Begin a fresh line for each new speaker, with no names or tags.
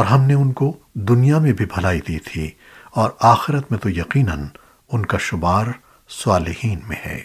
اور ہم نے ان کو دنیا میں بھی بھلائی دی تھی اور آخرت میں تو یقیناً ان کا شمار صالحین میں ہے۔